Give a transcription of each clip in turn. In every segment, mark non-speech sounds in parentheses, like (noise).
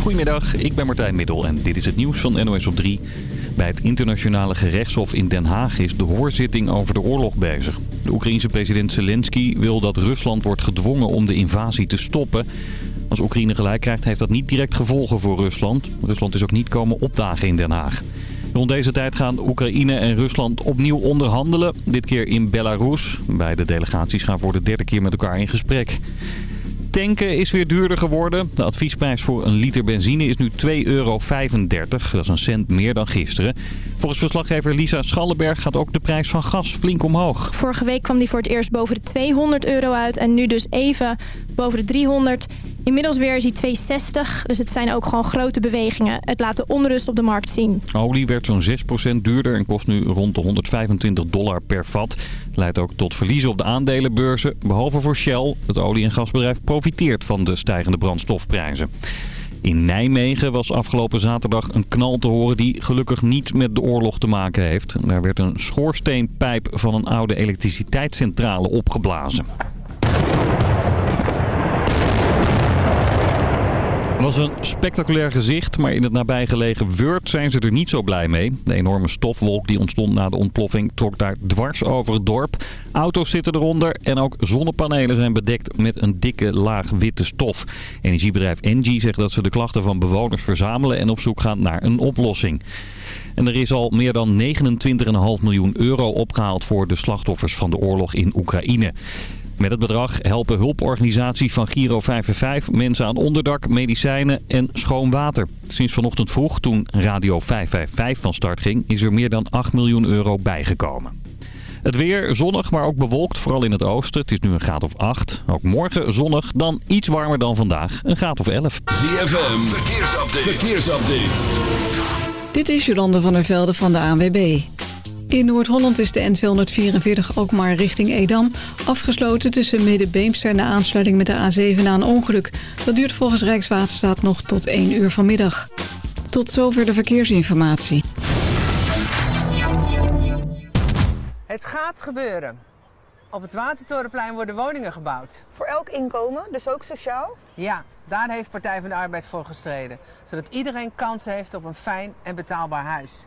Goedemiddag, ik ben Martijn Middel en dit is het nieuws van NOS op 3. Bij het internationale gerechtshof in Den Haag is de hoorzitting over de oorlog bezig. De Oekraïense president Zelensky wil dat Rusland wordt gedwongen om de invasie te stoppen. Als Oekraïne gelijk krijgt heeft dat niet direct gevolgen voor Rusland. Rusland is ook niet komen opdagen in Den Haag. Rond deze tijd gaan Oekraïne en Rusland opnieuw onderhandelen. Dit keer in Belarus. Beide delegaties gaan voor de derde keer met elkaar in gesprek. Tanken is weer duurder geworden. De adviesprijs voor een liter benzine is nu 2,35 euro. Dat is een cent meer dan gisteren. Volgens verslaggever Lisa Schallenberg gaat ook de prijs van gas flink omhoog. Vorige week kwam die voor het eerst boven de 200 euro uit en nu dus even boven de 300. Inmiddels weer is hij 260, dus het zijn ook gewoon grote bewegingen. Het laat de onrust op de markt zien. Olie werd zo'n 6% duurder en kost nu rond de 125 dollar per vat. Leidt ook tot verliezen op de aandelenbeurzen. Behalve voor Shell, het olie- en gasbedrijf profiteert van de stijgende brandstofprijzen. In Nijmegen was afgelopen zaterdag een knal te horen die gelukkig niet met de oorlog te maken heeft. Daar werd een schoorsteenpijp van een oude elektriciteitscentrale opgeblazen. Was een spectaculair gezicht, maar in het nabijgelegen Wurt zijn ze er niet zo blij mee. De enorme stofwolk die ontstond na de ontploffing trok daar dwars over het dorp. Auto's zitten eronder en ook zonnepanelen zijn bedekt met een dikke laag witte stof. Energiebedrijf Engie zegt dat ze de klachten van bewoners verzamelen en op zoek gaan naar een oplossing. En er is al meer dan 29,5 miljoen euro opgehaald voor de slachtoffers van de oorlog in Oekraïne. Met het bedrag helpen hulporganisaties van Giro 555 mensen aan onderdak, medicijnen en schoon water. Sinds vanochtend vroeg, toen Radio 555 van start ging, is er meer dan 8 miljoen euro bijgekomen. Het weer zonnig, maar ook bewolkt, vooral in het oosten. Het is nu een graad of 8. Ook morgen zonnig, dan iets warmer dan vandaag, een graad of 11. ZFM, verkeersupdate. verkeersupdate. Dit is Jolande van der Velde van de ANWB. In Noord-Holland is de N244 ook maar richting Edam afgesloten tussen Middenbeemster en de aansluiting met de A7 na een ongeluk. Dat duurt volgens Rijkswaterstaat nog tot 1 uur vanmiddag. Tot zover de verkeersinformatie. Het gaat gebeuren. Op het Watertorenplein worden woningen gebouwd. Voor elk inkomen, dus ook sociaal? Ja, daar heeft Partij van de Arbeid voor gestreden. Zodat iedereen kans heeft op een fijn en betaalbaar huis.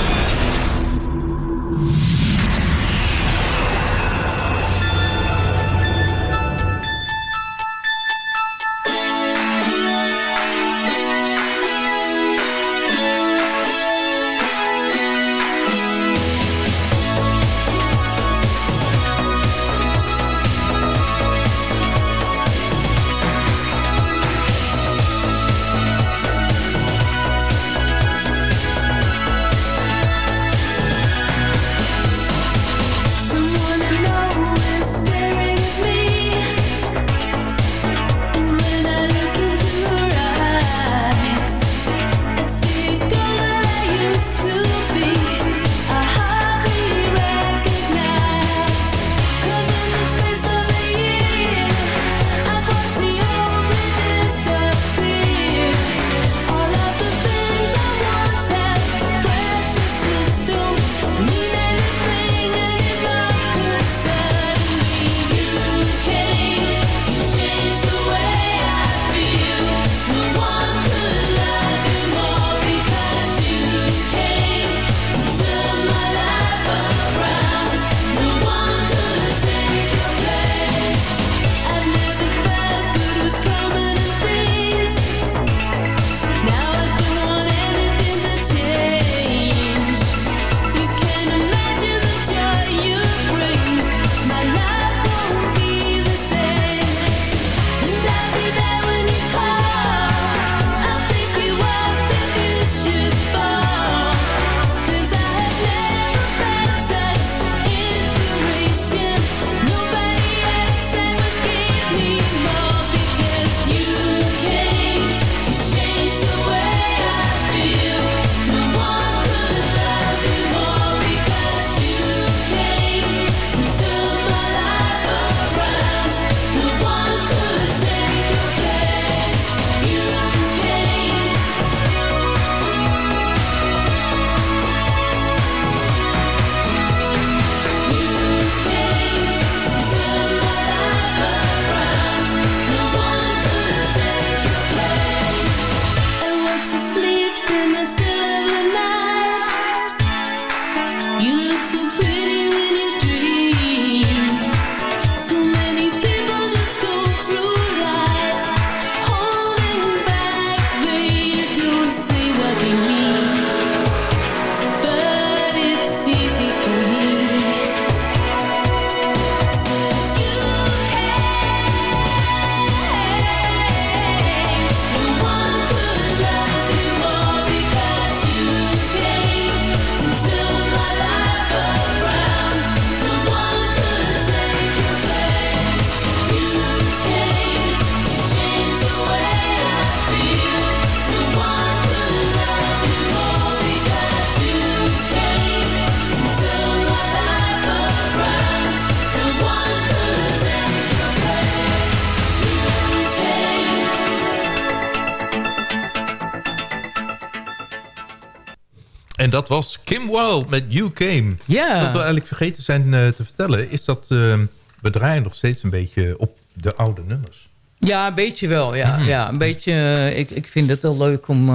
En dat was Kim Wilde met You Came. Ja. Wat we eigenlijk vergeten zijn uh, te vertellen... is dat uh, we draaien nog steeds een beetje op de oude nummers. Ja, een beetje wel. Ja, mm -hmm. ja een beetje, uh, ik, ik vind het wel leuk om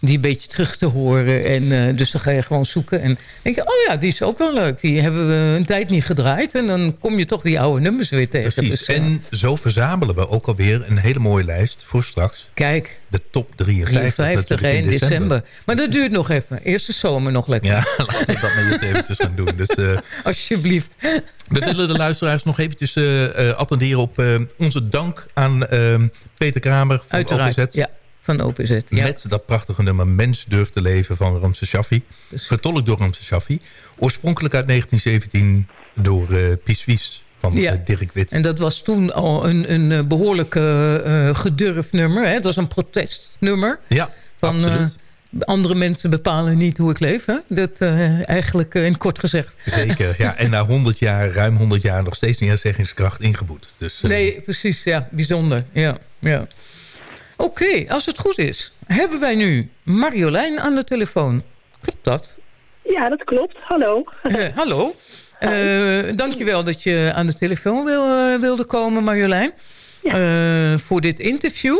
die een beetje terug te horen. En, uh, dus dan ga je gewoon zoeken. En denk je, oh ja, die is ook wel leuk. Die hebben we een tijd niet gedraaid. En dan kom je toch die oude nummers weer tegen. Precies. Dus, uh, en zo verzamelen we ook alweer een hele mooie lijst voor straks. Kijk. De top 53. 53 in, in december. december. Maar dat duurt nog even. Eerst de zomer nog lekker. Ja, (laughs) laten we dat maar eens eventjes gaan doen. Dus, uh, (laughs) Alsjeblieft. We willen de luisteraars nog eventjes attenderen op onze dank aan Peter Kramer van Uiteraard, OPZ. ja van OPZ. Ja. Met dat prachtige nummer Mens durft te leven van Ramses Shaffi. Vertolkt door Ramses Shaffi. Oorspronkelijk uit 1917 door uh, Pies Wies van ja. uh, Dirk Wit. En dat was toen al een, een behoorlijk uh, gedurfd nummer. Hè? Dat was een protestnummer. Ja, van, andere mensen bepalen niet hoe ik leef. Hè? Dat eigenlijk in kort gezegd. Zeker, ja. En na 100 jaar, ruim 100 jaar nog steeds niet zeggingskracht ingeboet. Dus, nee, precies. Ja, bijzonder. Ja, ja. Oké, okay, als het goed is, hebben wij nu Marjolein aan de telefoon. Klopt dat? Ja, dat klopt. Hallo. Uh, hallo. Uh, dankjewel dat je aan de telefoon wil, uh, wilde komen, Marjolein. Ja. voor dit interview.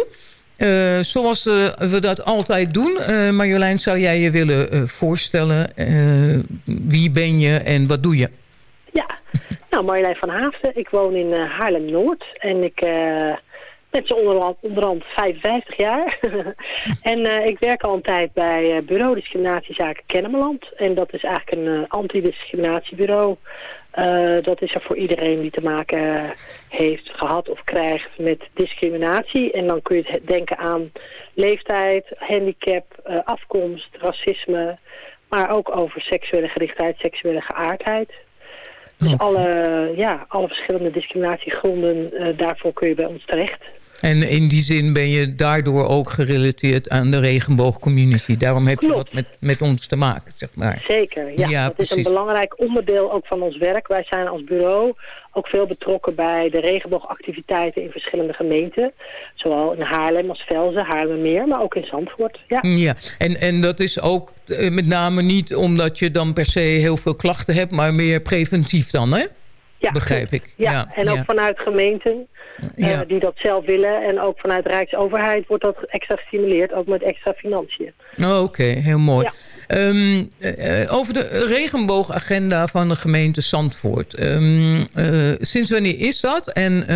zoals we dat altijd doen. Marjolein, zou jij je willen voorstellen? wie ben je en wat doe je? Ja, nou Marjolein van Haafden. Ik woon in Haarlem-Noord. En ik ben ze onderhand, onderhand 55 jaar. (laughs) en uh, ik werk al een tijd bij uh, Bureau Discriminatiezaken Kennemerland. En dat is eigenlijk een uh, antidiscriminatiebureau. dat is er voor iedereen die te maken heeft, gehad of krijgt met discriminatie. En dan kun je denken aan leeftijd, handicap, afkomst, racisme. Maar ook over seksuele gerichtheid, seksuele geaardheid. Dus alle, ja, alle verschillende discriminatiegronden, daarvoor kun je bij ons terecht. En in die zin ben je daardoor ook gerelateerd aan de regenboogcommunity. Daarom heb Klopt. je wat met, met ons te maken, zeg maar. Zeker, ja. Ja, dat is een belangrijk onderdeel ook van ons werk. Wij zijn als bureau ook veel betrokken bij de regenboogactiviteiten in verschillende gemeenten. Zowel in Haarlem als Velzen, Haarlemmermeer, maar ook in Zandvoort. Ja, Ja, en, en dat is ook eh, met name niet omdat je dan per se heel veel klachten hebt... maar meer preventief dan, hè? Ja, Begrijp ik. Ja, Ja, en ook ja. vanuit gemeenten eh, die dat zelf willen. En ook vanuit Rijksoverheid wordt dat extra gestimuleerd, ook met extra financiën. Oh, Oké, heel mooi. Ehm, eh, over de regenboogagenda van de gemeente Zandvoort. Ehm, eh, sinds wanneer is dat? En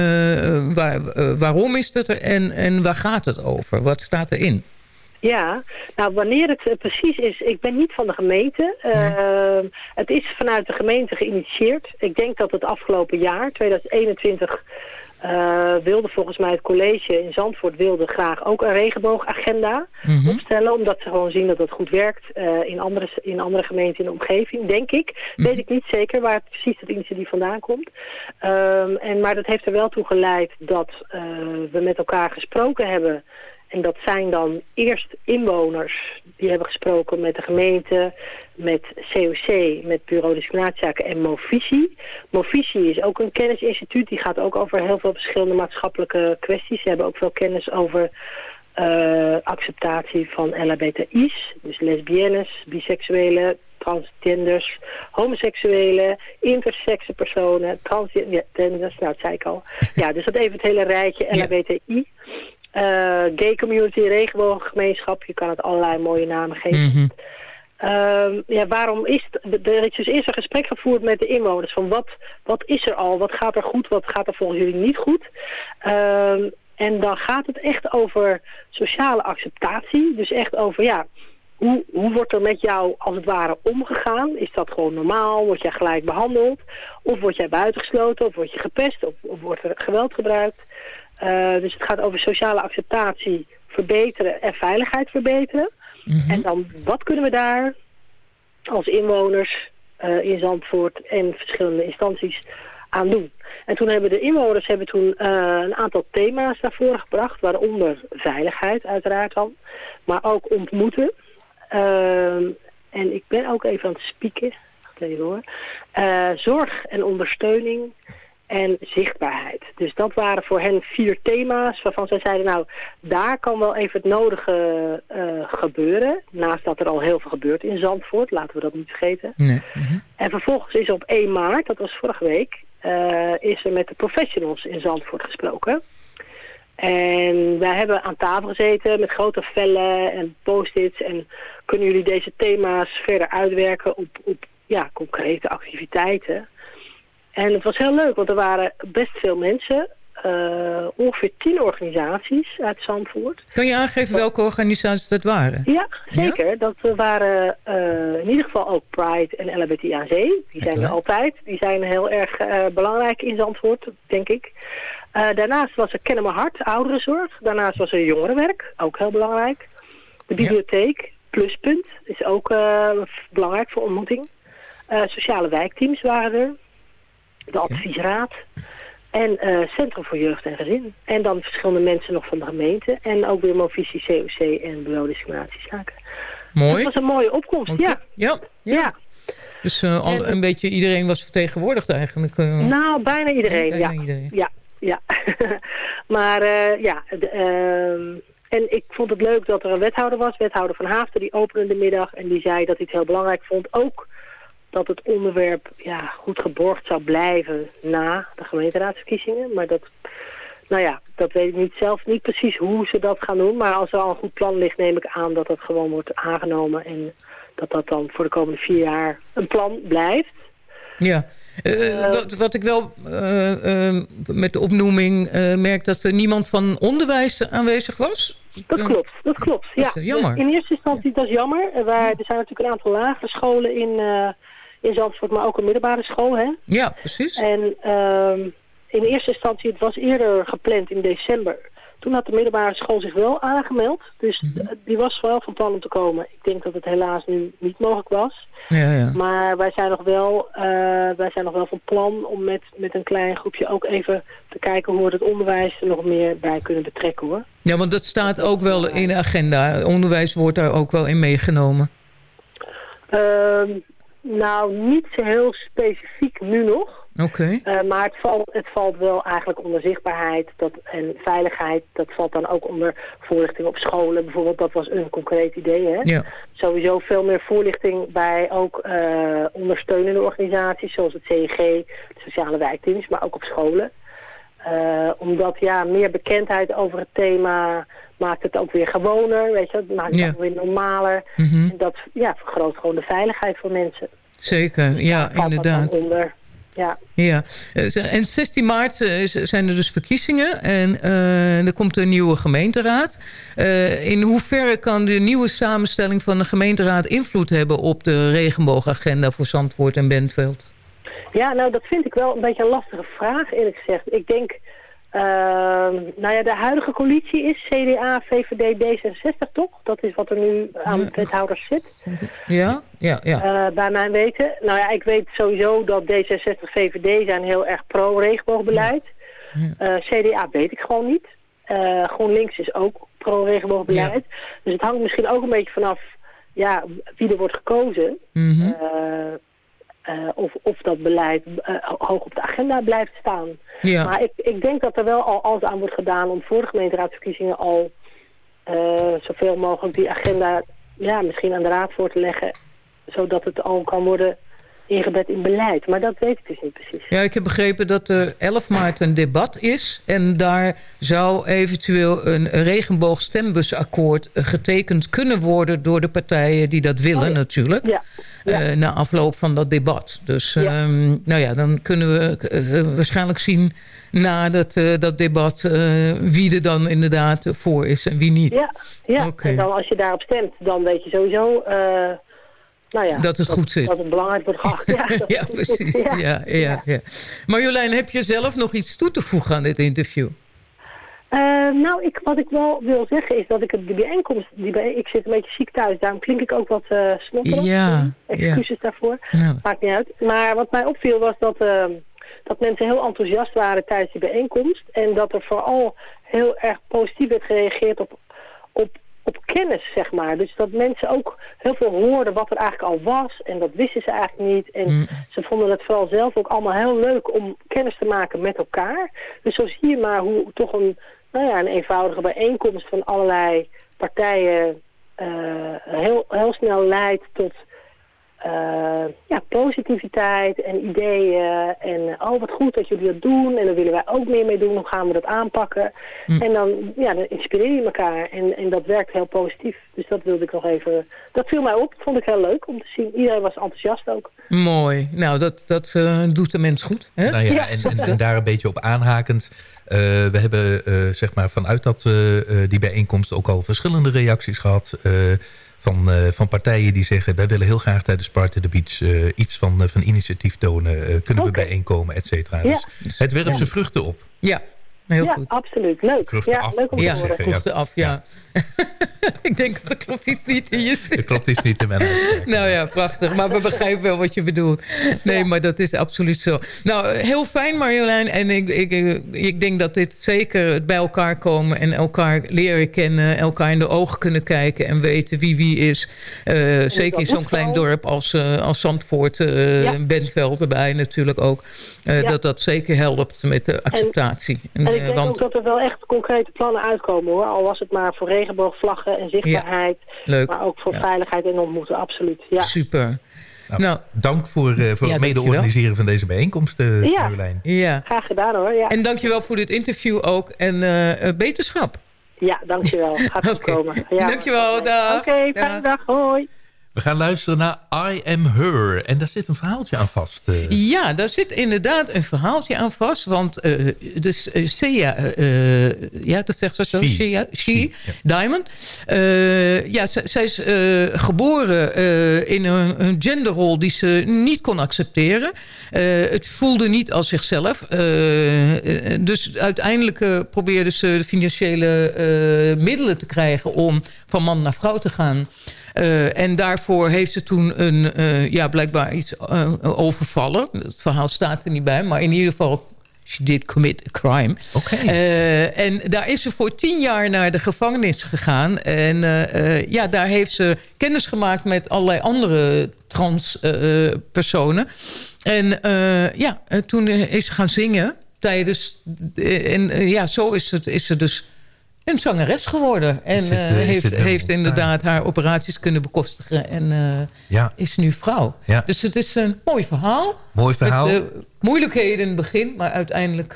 waar, waarom is dat er? En, en waar gaat het over? Wat staat erin? Ja, nou wanneer het eh, precies is, ik ben niet van de gemeente. Uh, Het is vanuit de gemeente geïnitieerd. Ik denk dat het afgelopen jaar, 2021, eh, wilde volgens mij het college in Zandvoort wilde graag ook een regenboogagenda Mhm. opstellen. Omdat ze gewoon zien dat het goed werkt eh, in, andere, in andere gemeenten in de omgeving, denk ik. Weet ik niet zeker waar het precies het initiatief vandaan komt. Ehm, en, maar dat heeft er wel toe geleid dat eh, we met elkaar gesproken hebben en dat zijn dan eerst inwoners die hebben gesproken met de gemeente, met COC, met Bureau Discriminatiezaken en Movisie. Movisie is ook een kennisinstituut, die gaat ook over heel veel verschillende maatschappelijke kwesties. Ze hebben ook veel kennis over eh, acceptatie van LHBTI's, dus lesbiennes, biseksuelen, transgenders, homoseksuelen, intersexe personen, transgenders, nou dat zei ik al. Ja, dus dat even het hele rijtje LHBTI. Gay community, regenbooggemeenschap. Je kan het allerlei mooie namen geven. Mhm. Ehm, ja, waarom is het, er is dus eerst een gesprek gevoerd met de inwoners van wat, wat is er al, wat gaat er goed, wat gaat er volgens jullie niet goed. Ehm, en dan gaat het echt over sociale acceptatie, dus echt over ja, hoe, hoe wordt er met jou als het ware omgegaan? Is dat gewoon normaal? Word jij gelijk behandeld? Of word jij buitengesloten? Of word je gepest? Of, of wordt er geweld gebruikt? Uh, dus het gaat over sociale acceptatie verbeteren en veiligheid verbeteren. En dan, wat kunnen we daar als inwoners uh, in Zandvoort en verschillende instanties aan doen? En toen hebben de inwoners hebben toen, uh, een aantal thema's naar voren gebracht, waaronder veiligheid uiteraard dan, maar ook ontmoeten. Uh, en ik ben ook even aan het spieken. Even hoor. Zorg en ondersteuning en zichtbaarheid. Dus dat waren voor hen vier thema's waarvan zij zeiden... nou, daar kan wel even het nodige uh, gebeuren. Naast dat er al heel veel gebeurt in Zandvoort. Laten we dat niet vergeten. Nee. En vervolgens is op 1 maart, dat was vorige week... Uh, is er met de professionals in Zandvoort gesproken. En wij hebben aan tafel gezeten met grote vellen en post-its. En kunnen jullie deze thema's verder uitwerken op, op ja, concrete activiteiten... En het was heel leuk, want er waren best veel mensen. Uh, ongeveer tien organisaties uit Zandvoort. Kan je aangeven welke organisaties dat waren? Ja, zeker. Ja? Dat waren uh, in ieder geval ook Pride en LHBT aan Zee. Die zijn er altijd. Die zijn heel erg uh, belangrijk in Zandvoort, denk ik. daarnaast was er Kennen Mijn Hart, ouderenzorg. Daarnaast was er jongerenwerk, ook heel belangrijk. De bibliotheek, ja. Pluspunt, is ook belangrijk voor ontmoeting. sociale wijkteams waren er de adviesraad en uh, Centrum voor Jeugd en Gezin. En dan verschillende mensen nog van de gemeente. En ook weer Movisie, COC en Bureau Discriminatiezaken. Mooi. Dat was een mooie opkomst, okay. ja. ja. Ja. ja. Dus uh, al, een beetje iedereen was vertegenwoordigd eigenlijk? Uh, nou, bijna iedereen, bijna ja. Iedereen. Ja, ja. (laughs) maar ja, de, ehm, en ik vond het leuk dat er een wethouder was, wethouder van Haafden, die opende de middag en die zei dat hij het heel belangrijk vond, ook dat het onderwerp ja, goed geborgd zou blijven na de gemeenteraadsverkiezingen. Maar dat, nou ja, dat weet ik niet zelf niet precies hoe ze dat gaan doen. Maar als er al een goed plan ligt, neem ik aan dat dat gewoon wordt aangenomen. En dat dat dan voor de komende vier jaar een plan blijft. Ja, uh, uh, wat, wat, ik wel uh, met de opnoeming merk dat er niemand van onderwijs aanwezig was. Dat klopt, dat klopt. Dat ja. jammer. In eerste instantie, dat is jammer. Waar, er zijn natuurlijk een aantal lagere scholen in, in Zandvoort, maar ook een middelbare school. Hè? Ja, precies. En um, in eerste instantie, het was eerder gepland in december. Toen had de middelbare school zich wel aangemeld. Dus mm -hmm. die was wel van plan om te komen. Ik denk dat het helaas nu niet mogelijk was. Ja, ja. Maar wij zijn nog wel, uh, wij zijn nog wel van plan om met, met een klein groepje ook even te kijken hoe we het onderwijs er nog meer bij kunnen betrekken hoor. Ja, want dat staat ook wel in de agenda. Onderwijs wordt daar ook wel in meegenomen. Um, nou, niet zo heel specifiek nu nog. Oké. Okay. Uh, maar het valt, het valt wel eigenlijk onder zichtbaarheid dat, en veiligheid. Dat valt dan ook onder voorlichting op scholen. Bijvoorbeeld, dat was een concreet idee. Hè? Ja. Sowieso veel meer voorlichting bij ook uh, ondersteunende organisaties. Zoals het CEG, de sociale wijkteams, maar ook op scholen. Uh, omdat ja, meer bekendheid over het thema maakt het ook weer gewoner, weet je, het maakt Ja. het ook weer normaler. Mhm. En dat ja, vergroot gewoon de veiligheid voor mensen. Zeker, ja, inderdaad. onder. Ja. Ja, Eh, en 16 maart eh, zijn er dus verkiezingen en eh, er komt een nieuwe gemeenteraad. In hoeverre kan de nieuwe samenstelling van de gemeenteraad invloed hebben op de regenboogagenda voor Zandvoort en Bentveld? Ja, nou dat vind ik wel een beetje een lastige vraag eerlijk gezegd. Ik denk, nou ja, de huidige coalitie is CDA, VVD, D66 toch? Dat is wat er nu aan wethouders zit. Ja, ja, ja. Eh, bij mijn weten. Nou ja, ik weet sowieso dat D66, VVD zijn heel erg pro-regenboogbeleid. Eh, CDA weet ik gewoon niet. Eh, GroenLinks is ook pro-regenboogbeleid. Dus het hangt misschien ook een beetje vanaf ja, wie er wordt gekozen. Eh, eh, of, of dat beleid eh, hoog op de agenda blijft staan. Ja. Maar ik, ik denk dat er wel al alles aan wordt gedaan om voor de gemeenteraadsverkiezingen al eh, zoveel mogelijk die agenda ja, misschien aan de raad voor te leggen. Zodat het al kan worden ingebed in beleid. Maar dat weet ik dus niet precies. Ja, ik heb begrepen dat er 11 maart een debat is. En daar zou eventueel een regenboogstembussakkoord getekend kunnen worden... door de partijen die dat willen Oh ja. natuurlijk. Ja. Ja. eh, na afloop van dat debat. Dus Ja. ehm, nou ja, dan kunnen we eh, waarschijnlijk zien na dat, eh, dat debat... eh, wie er dan inderdaad voor is en wie niet. Ja, ja. En dan als je daarop stemt, dan weet je sowieso... nou ja, Dat het goed zit. Dat het belangrijk wordt geacht. (laughs) Ja, precies. Ja, ja, ja. Marjolein, heb je zelf nog iets toe te voegen aan dit interview? Eh, nou, ik, wat ik wel wil zeggen is dat ik de bijeenkomst... Die bij, ik zit een beetje ziek thuis, daarom klink ik ook wat eh snotterig. Ja, Excuses daarvoor. Nou. Maakt niet uit. Maar wat mij opviel was dat, eh, dat mensen heel enthousiast waren tijdens die bijeenkomst. En dat er vooral heel erg positief werd gereageerd op, op, op kennis, zeg maar. Dus dat mensen ook heel veel hoorden wat er eigenlijk al was. En dat wisten ze eigenlijk niet. En Mm. ze vonden het vooral zelf ook allemaal heel leuk om kennis te maken met elkaar. Dus zo zie je maar hoe toch een, nou ja, een eenvoudige bijeenkomst van allerlei partijen eh, heel, heel snel leidt tot eh, ja, positiviteit en ideeën. En oh, wat goed dat jullie dat doen. En daar willen wij ook meer mee doen. Hoe gaan we dat aanpakken? En dan, ja, dan inspireer je elkaar. En, en dat werkt heel positief. Dus dat wilde ik nog even... Dat viel mij op. Vond ik heel leuk om te zien. Iedereen was enthousiast ook. Mooi. Nou, dat, dat eh, doet de mens goed. Hè? Nou ja, en, en, en daar een beetje op aanhakend. eh, we hebben eh, zeg maar vanuit dat, eh, eh, die bijeenkomst ook al verschillende reacties gehad. Van, eh, van partijen die zeggen... wij willen heel graag tijdens Party the Beach eh, iets van, eh, van initiatief tonen. kunnen we bijeenkomen, et cetera. Ja. Dus het werpt zijn vruchten op. Ja, heel ja, goed. absoluut. Leuk. Ja, af, leuk om te Ja, horen. vroeg af, ja. (laughs) ik denk dat er klopt iets niet in je zin. Dat klopt iets niet in mijn. Nou ja, prachtig. Maar we begrijpen wel wat je bedoelt. Nee, maar dat is absoluut zo. Nou, heel fijn Marjolein. En ik, ik, ik denk dat dit zeker het bij elkaar komen... en elkaar leren kennen, elkaar in de ogen kunnen kijken... en weten wie wie is. Eh, zeker in zo'n klein dorp als, eh, als Zandvoort, eh Ja. Bentveld erbij natuurlijk ook. eh, Ja. Dat dat zeker helpt met de acceptatie. En, En ik denk want ook dat er wel echt concrete plannen uitkomen hoor. Al was het maar voor regenboogvlaggen en zichtbaarheid. leuk. Maar ook voor Ja. veiligheid en ontmoeten, absoluut. Ja. super. Nou, Nou, dank voor, eh, voor Ja, het dankjewel. mede organiseren van deze bijeenkomst, eh Ja. Marjolein. ja. Graag gedaan hoor. Ja, En dankjewel voor dit interview ook. En eh, eh, beterschap. ja dankjewel. Gaat goed (laughs) komen. Ja. Dankjewel, Oké, dag. Oké, fijne Dag. dag. Hoi. We gaan luisteren naar I Am Her. En daar zit een verhaaltje aan vast. eh. Ja, daar zit inderdaad een verhaaltje aan vast. Want eh dus uh, Sia, eh, eh, ja, dat zegt ze zo, She. Sia, she, She, Diamond. Ja, zij is geboren in een, een genderrol die ze niet kon accepteren. Het voelde niet als zichzelf. Dus uiteindelijk probeerde ze de financiële middelen te krijgen om van man naar vrouw te gaan. Uh, en daarvoor heeft ze toen een, uh, ja, blijkbaar iets uh, overvallen. Het verhaal staat er niet bij, maar in ieder geval... She did commit a crime. Okay. Uh, en daar is ze voor tien jaar naar de gevangenis gegaan. En ja, daar heeft ze kennis gemaakt met allerlei andere trans personen. En ja, toen is ze gaan zingen tijdens... en ja, zo is, het, is ze dus een zangeres geworden. En het, uh, heeft, heeft inderdaad haar operaties kunnen bekostigen. En uh, ja. is nu vrouw. Ja. Dus het is een mooi verhaal. Mooi verhaal. Met, uh, moeilijkheden in het begin, maar uiteindelijk...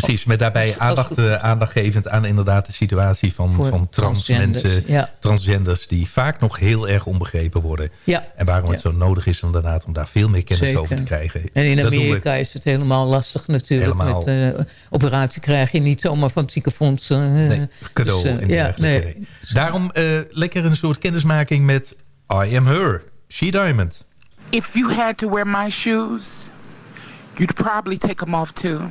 Precies, met daarbij aandacht, uh, aandachttgevend aan inderdaad de situatie van, van trans transgenders, mensen, ja. transgenders, die vaak nog heel erg onbegrepen worden. Ja. En waarom ja. het zo nodig is inderdaad om daar veel meer kennis Zeker. over te krijgen. En in Dat Amerika is het helemaal lastig natuurlijk. Helemaal. Met uh, operatie krijg je niet zomaar van het ziekenfonds. Uh, nee, cadeau dus, en ja, nee. nee. Daarom lekker een soort kennismaking met I Am Her, She Diamond. If you had to wear my shoes, you'd probably take them off too.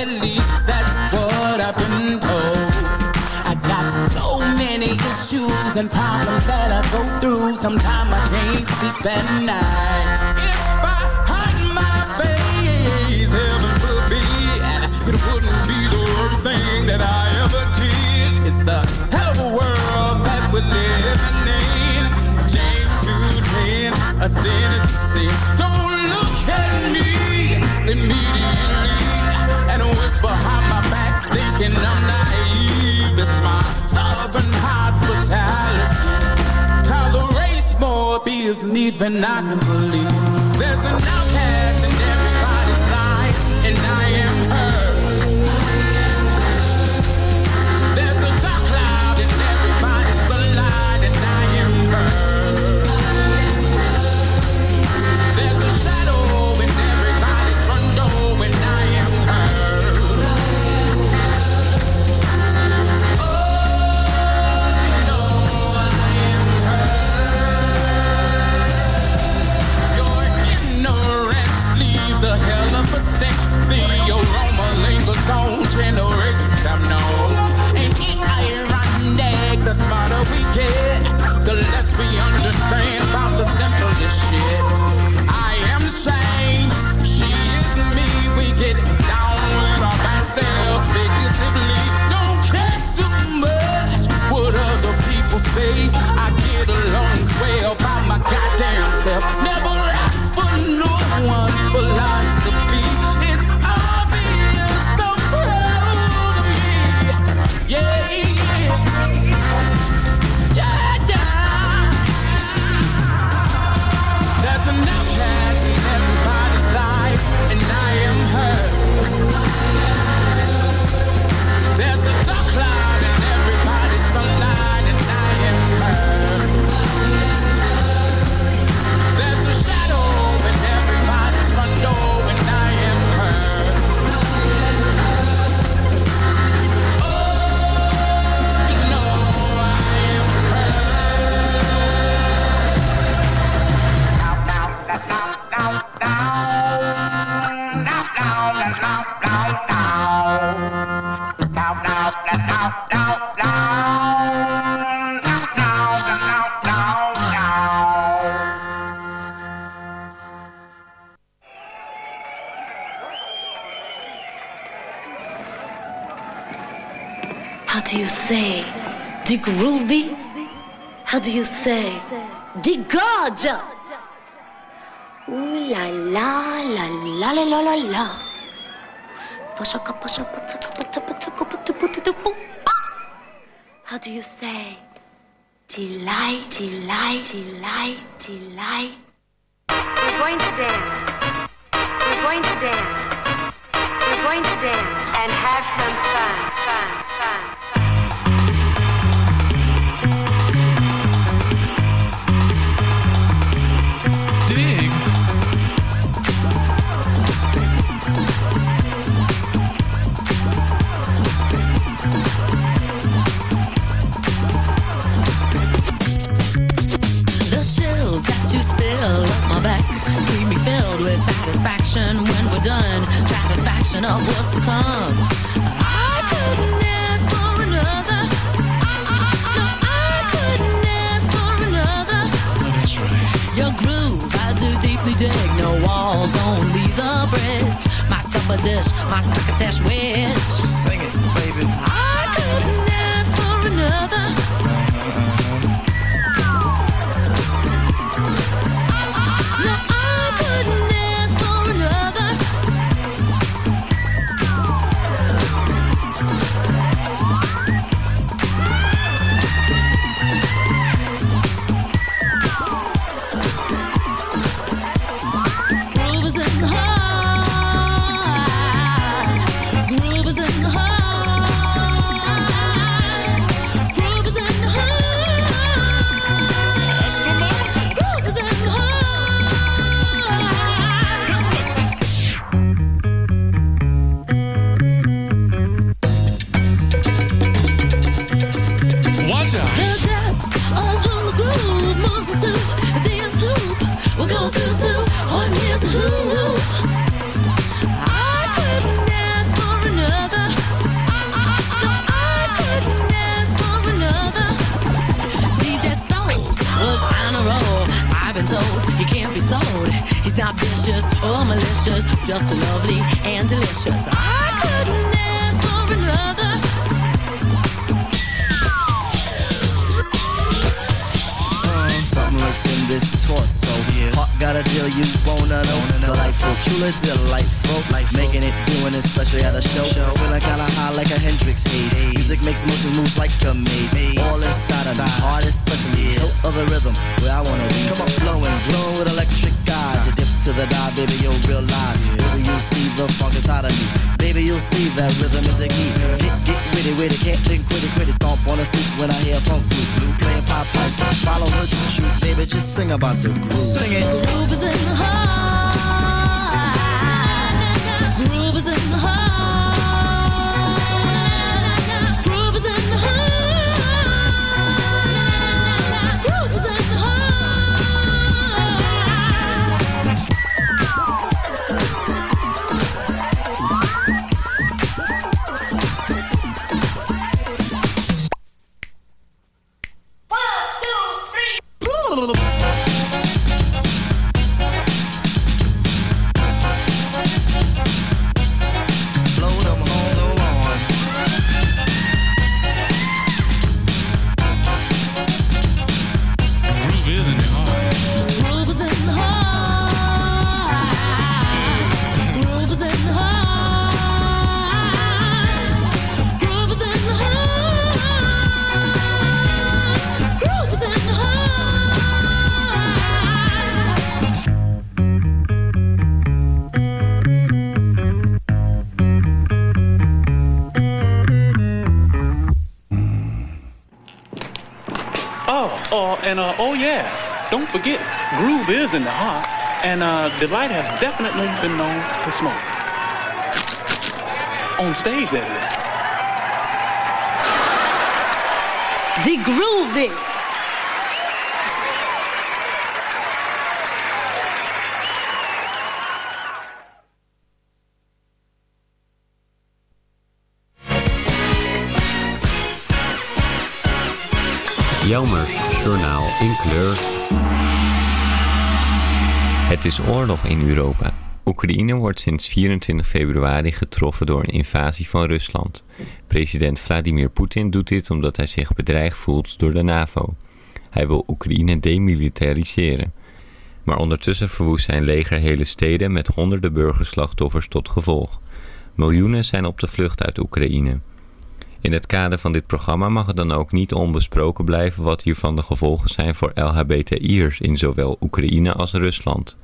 At least that's what I've been told. I got so many issues and problems that I go through. Sometimes I can't sleep at night. then I can believe. There's an how do you say, die Groovy? How do you say, die Gorge? Ooh la la la la la la la la. How do you say? Delight, delight, delight, delight. We're going to dance. We're going to dance. We're going to dance and have some fun. with satisfaction when we're done. Satisfaction of what's to come. I couldn't ask for another. I couldn't ask for another. Your groove, deeply dig. No walls, only the bridge. My supper dish, my crocketesh wish. Sing it, baby. I couldn't ask for another. And uh, oh yeah, don't forget, groove is in the heart, and uh, Delight has definitely been known to smoke. On stage, that is. Die grooving. Jelmers Journaal in kleur. Het is oorlog in Europa. Oekraïne wordt sinds 24 februari getroffen door een invasie van Rusland. President Vladimir Poetin doet dit omdat hij zich bedreigd voelt door de NAVO. Hij wil Oekraïne demilitariseren. Maar ondertussen verwoest zijn leger hele steden met honderden burgerslachtoffers tot gevolg. Miljoenen zijn op de vlucht uit Oekraïne. In het kader van dit programma mag het dan ook niet onbesproken blijven wat hiervan de gevolgen zijn voor LHBTI'ers in zowel Oekraïne als Rusland.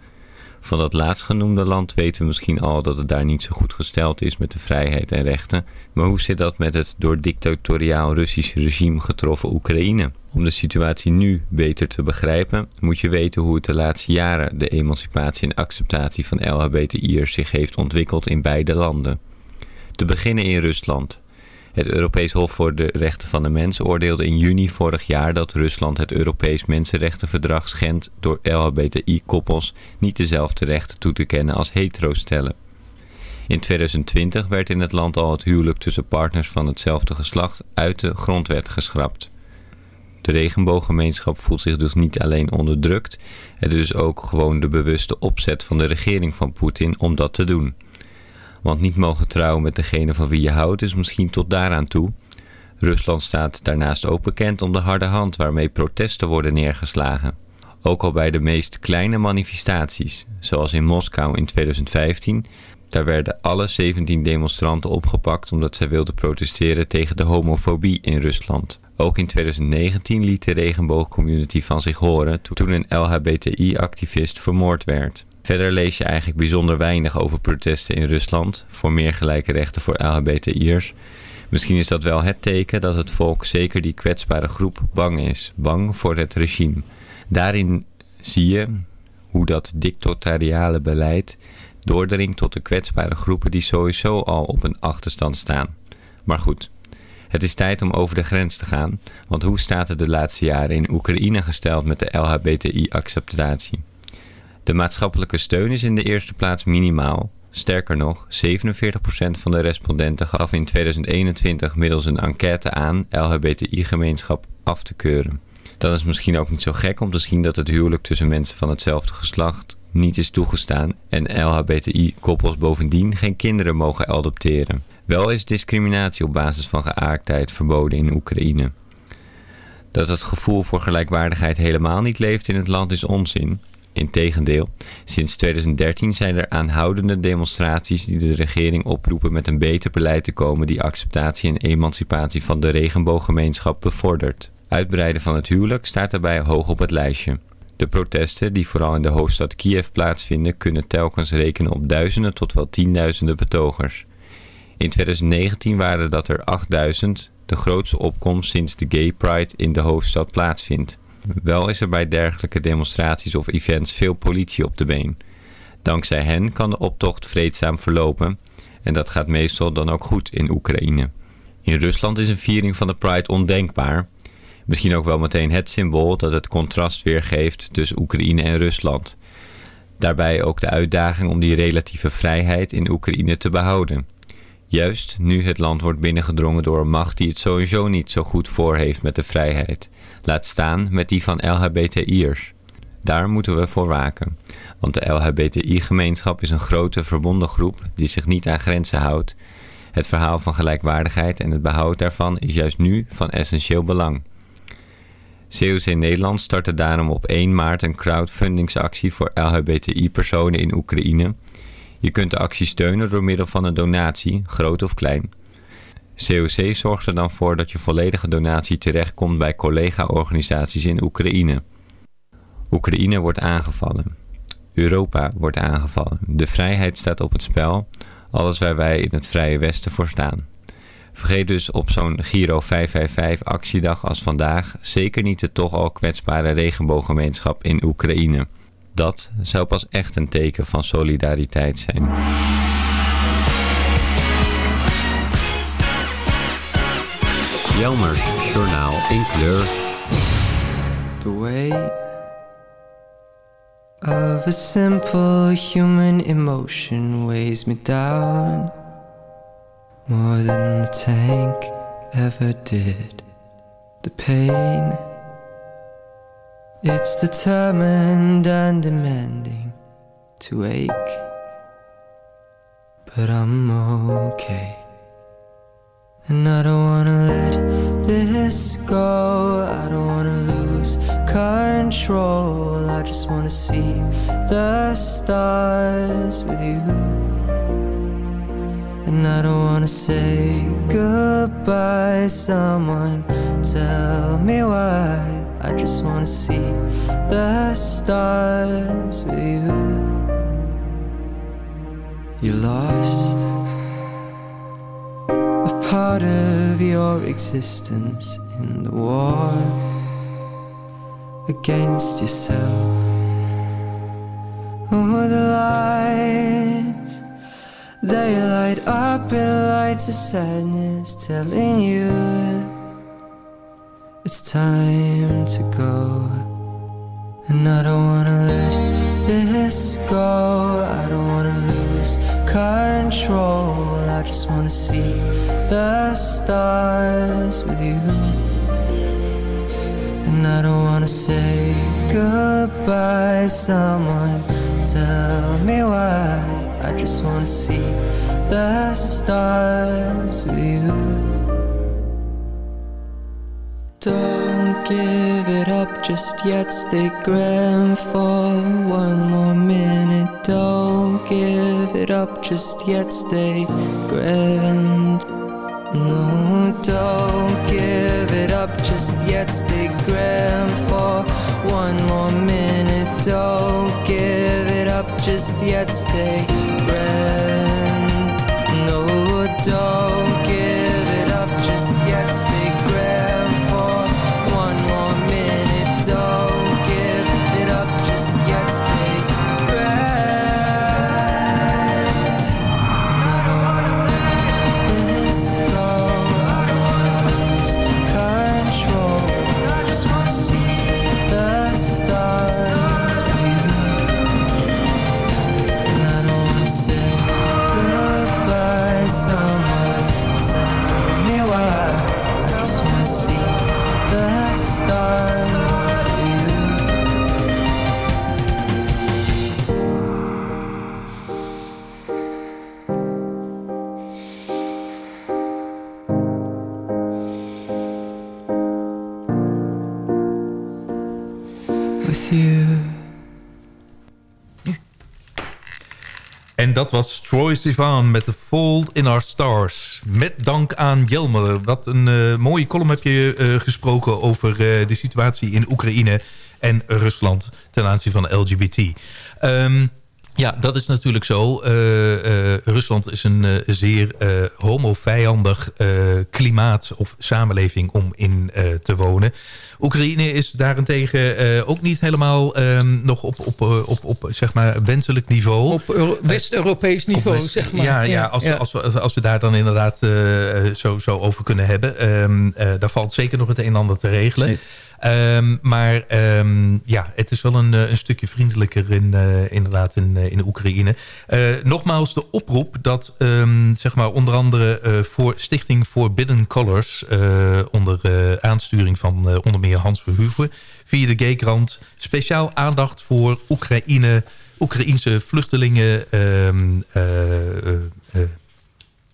Van dat laatstgenoemde land weten we misschien al dat het daar niet zo goed gesteld is met de vrijheid en rechten, maar hoe zit dat met het door dictatoriaal Russisch regime getroffen Oekraïne? Om de situatie nu beter te begrijpen, moet je weten hoe het de laatste jaren de emancipatie en acceptatie van LHBTI'ers zich heeft ontwikkeld in beide landen. Te beginnen in Rusland. Het Europees Hof voor de Rechten van de Mens oordeelde in juni vorig jaar dat Rusland het Europees Mensenrechtenverdrag schendt door LHBTI-koppels niet dezelfde rechten toe te kennen als heterostellen. In 2020 werd in het land al het huwelijk tussen partners van hetzelfde geslacht uit de grondwet geschrapt. De regenbooggemeenschap voelt zich dus niet alleen onderdrukt, het is ook gewoon de bewuste opzet van de regering van Poetin om dat te doen. Want niet mogen trouwen met degene van wie je houdt is misschien tot daaraan toe. Rusland staat daarnaast ook bekend om de harde hand waarmee protesten worden neergeslagen. Ook al bij de meest kleine manifestaties, zoals in Moskou in 2015, daar werden alle 17 demonstranten opgepakt omdat zij wilden protesteren tegen de homofobie in Rusland. Ook in 2019 liet de regenboogcommunity van zich horen toen een LHBTI-activist vermoord werd. Verder lees je eigenlijk bijzonder weinig over protesten in Rusland voor meer gelijke rechten voor LHBTI'ers. Misschien is dat wel het teken dat het volk, zeker die kwetsbare groep, bang is. Bang voor het regime. Daarin zie je hoe dat dictatoriale beleid doordringt tot de kwetsbare groepen die sowieso al op een achterstand staan. Maar goed, het is tijd om over de grens te gaan, want hoe staat het de laatste jaren in Oekraïne gesteld met de LHBTI-acceptatie? De maatschappelijke steun is in de eerste plaats minimaal. Sterker nog, 47% van de respondenten gaf in 2021 middels een enquête aan LHBTI-gemeenschap af te keuren. Dan is misschien ook niet zo gek om te zien dat het huwelijk tussen mensen van hetzelfde geslacht niet is toegestaan en LHBTI-koppels bovendien geen kinderen mogen adopteren. Wel is discriminatie op basis van geaardheid verboden in Oekraïne. Dat het gevoel voor gelijkwaardigheid helemaal niet leeft in het land is onzin. Integendeel, sinds 2013 zijn er aanhoudende demonstraties die de regering oproepen met een beter beleid te komen die acceptatie en emancipatie van de regenbooggemeenschap bevordert. Uitbreiden van het huwelijk staat daarbij hoog op het lijstje. De protesten, die vooral in de hoofdstad Kiev plaatsvinden, kunnen telkens rekenen op duizenden tot wel tienduizenden betogers. In 2019 waren dat er 8000, de grootste opkomst sinds de Gay Pride in de hoofdstad plaatsvindt. Wel is er bij dergelijke demonstraties of events veel politie op de been. Dankzij hen kan de optocht vreedzaam verlopen en dat gaat meestal dan ook goed in Oekraïne. In Rusland is een viering van de Pride ondenkbaar. Misschien ook wel meteen het symbool dat het contrast weergeeft tussen Oekraïne en Rusland. Daarbij ook de uitdaging om die relatieve vrijheid in Oekraïne te behouden. Juist nu het land wordt binnengedrongen door een macht die het sowieso niet zo goed voor heeft met de vrijheid. Laat staan met die van LHBTI'ers. Daar moeten we voor waken. Want de LHBTI-gemeenschap is een grote verbonden groep die zich niet aan grenzen houdt. Het verhaal van gelijkwaardigheid en het behoud daarvan is juist nu van essentieel belang. COC Nederland startte daarom op 1 maart een crowdfundingsactie voor LHBTI-personen in Oekraïne. Je kunt de actie steunen door middel van een donatie, groot of klein. COC zorgt er dan voor dat je volledige donatie terechtkomt bij collega-organisaties in Oekraïne. Oekraïne wordt aangevallen. Europa wordt aangevallen. De vrijheid staat op het spel, alles waar wij in het Vrije Westen voor staan. Vergeet dus op zo'n Giro 555 actiedag als vandaag zeker niet de toch al kwetsbare regenbooggemeenschap in Oekraïne. Dat zou pas echt een teken van solidariteit zijn. Jelmers Journaal in kleur. The weight of a simple human emotion weighs me down more than the tank ever did. The pain, it's determined and demanding to ache, but I'm okay. And I don't wanna let this go. I don't wanna lose control. I just wanna see the stars with you. And I don't wanna say goodbye. Someone tell me why. I just wanna see the stars with you. You're lost part of your existence in the war against yourself. Oh, the lights, they light up in lights of sadness, telling you it's time to go. And I don't wanna let this go. I don't wanna control. I just wanna see the stars with you. And I don't wanna say goodbye. Someone tell me why. I just wanna see the stars with you. Give it up just yet. Stay grand for one more minute. Don't give it up just yet. Stay grand. No, don't give it up just yet. Stay grand for one more minute. Don't give it up just yet. Stay grand. No, don't dat was Troy Sivan met The Fold in Our Stars. Met dank aan Jelmer. Wat een uh, mooie column heb je uh, gesproken over uh, de situatie in Oekraïne en Rusland ten aanzien van LGBT. Um, ja, dat is natuurlijk zo. Rusland is een zeer homo-vijandig klimaat of samenleving om in te wonen. Oekraïne is daarentegen ook niet helemaal um, nog op, op, op, op zeg maar wenselijk niveau. Op West-Europees niveau, West, zeg maar. Ja, ja, als, ja. Als, we, als we daar dan inderdaad zo, zo over kunnen hebben. Um, daar valt zeker nog het een en ander te regelen. Um, maar um, ja, het is wel een, een stukje vriendelijker in, uh, inderdaad in, in Oekraïne. Uh, nogmaals de oproep dat um, zeg maar onder andere voor Stichting Forbidden Colors... onder aansturing van onder meer Hans Verhoeven... via de Gaykrant speciaal aandacht voor Oekraïne... Oekraïense vluchtelingen...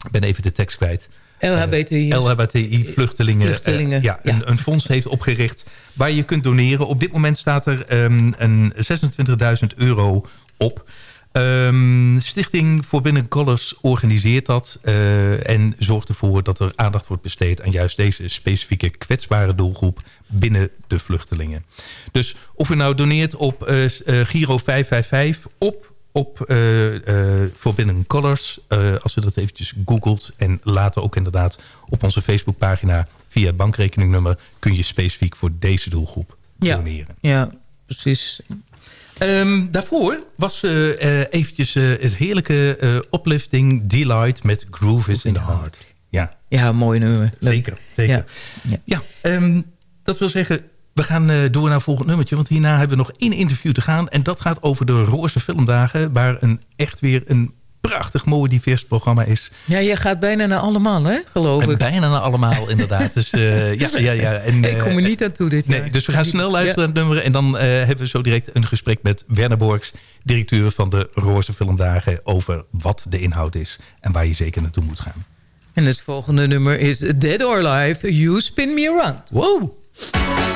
ik ben even de tekst kwijt... LHBTI. LHBTI-vluchtelingen. Vluchtelingen, uh, ja, ja. Een, een, fonds heeft opgericht waar je kunt doneren. Op dit moment staat er um, een 26.000 euro op. Um, Stichting Forbidden Colors organiseert dat uh, en zorgt ervoor dat er aandacht wordt besteed aan juist deze specifieke kwetsbare doelgroep binnen de vluchtelingen. Dus of u nou doneert op uh, uh, Giro 555 op op uh, uh, Forbidden Colors. Als u dat eventjes googelt. En later ook inderdaad op onze Facebookpagina via het bankrekeningnummer... kun je specifiek voor deze doelgroep ja. doneren. Ja, precies. Um, daarvoor was eventjes het heerlijke uplifting Delight met Groove is in the Heart. Ja, ja mooi nummer. Leuk. Zeker, zeker. Ja, ja. ja um, dat wil zeggen we gaan uh, door naar het volgende nummertje. Want hierna hebben we nog één interview te gaan. En dat gaat over de Roze Filmdagen. Waar een, echt weer een prachtig mooi divers programma is. Ja, je gaat bijna naar allemaal, hè, geloof ik. Bijna naar allemaal, inderdaad. Dus, uh, ja, ja, ja. En, uh, (laughs) ik kom er niet aan toe dit nee, Dus we gaan snel luisteren ja. naar het nummer. En dan hebben we zo direct een gesprek met Werner Borks... directeur van de Roze Filmdagen... over wat de inhoud is en waar je zeker naartoe moet gaan. En het volgende nummer is Dead or Alive, You Spin Me Around. Wow!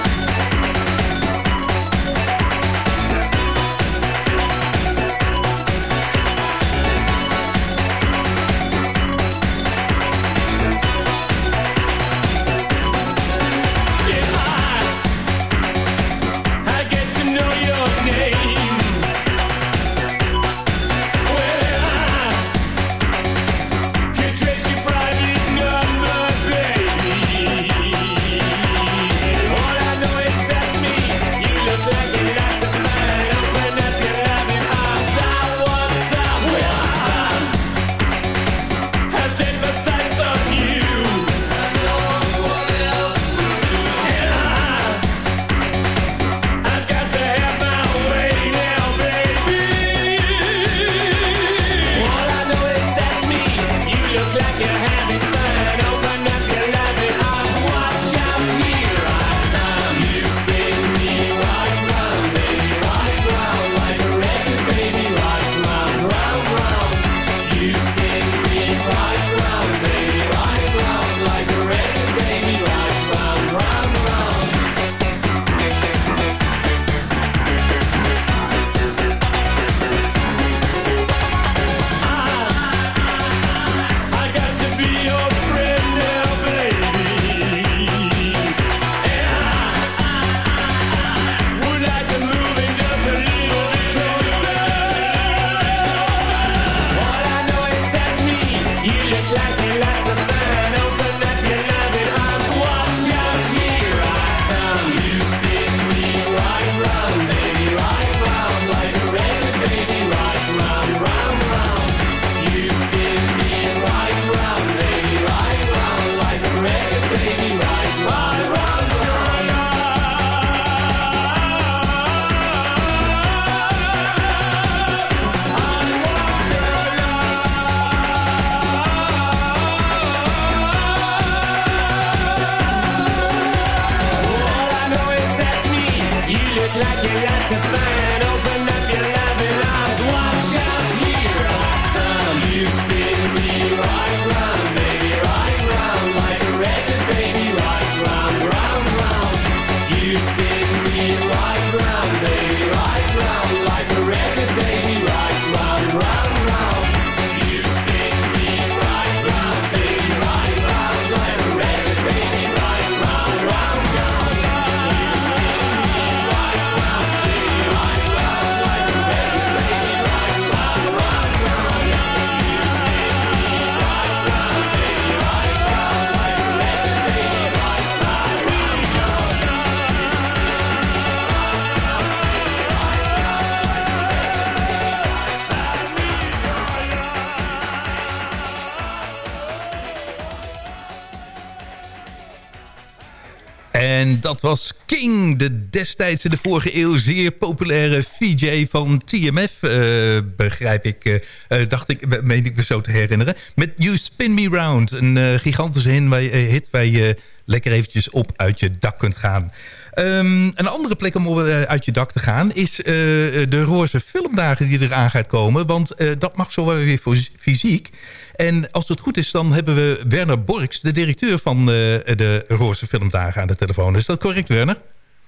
Was King, de destijds in de vorige eeuw zeer populaire VJ van TMF, uh, begrijp ik, uh, dacht ik, meen ik me zo te herinneren. Met You Spin Me Round, een gigantische hit waar je lekker eventjes op uit je dak kunt gaan. Um, een andere plek om uit je dak te gaan is de Roze Filmdagen die eraan gaat komen. Want dat mag zo wel weer fysiek. En als het goed is, dan hebben we Werner Borks, de directeur van de Roze Filmdagen aan de telefoon. Is dat correct, Werner?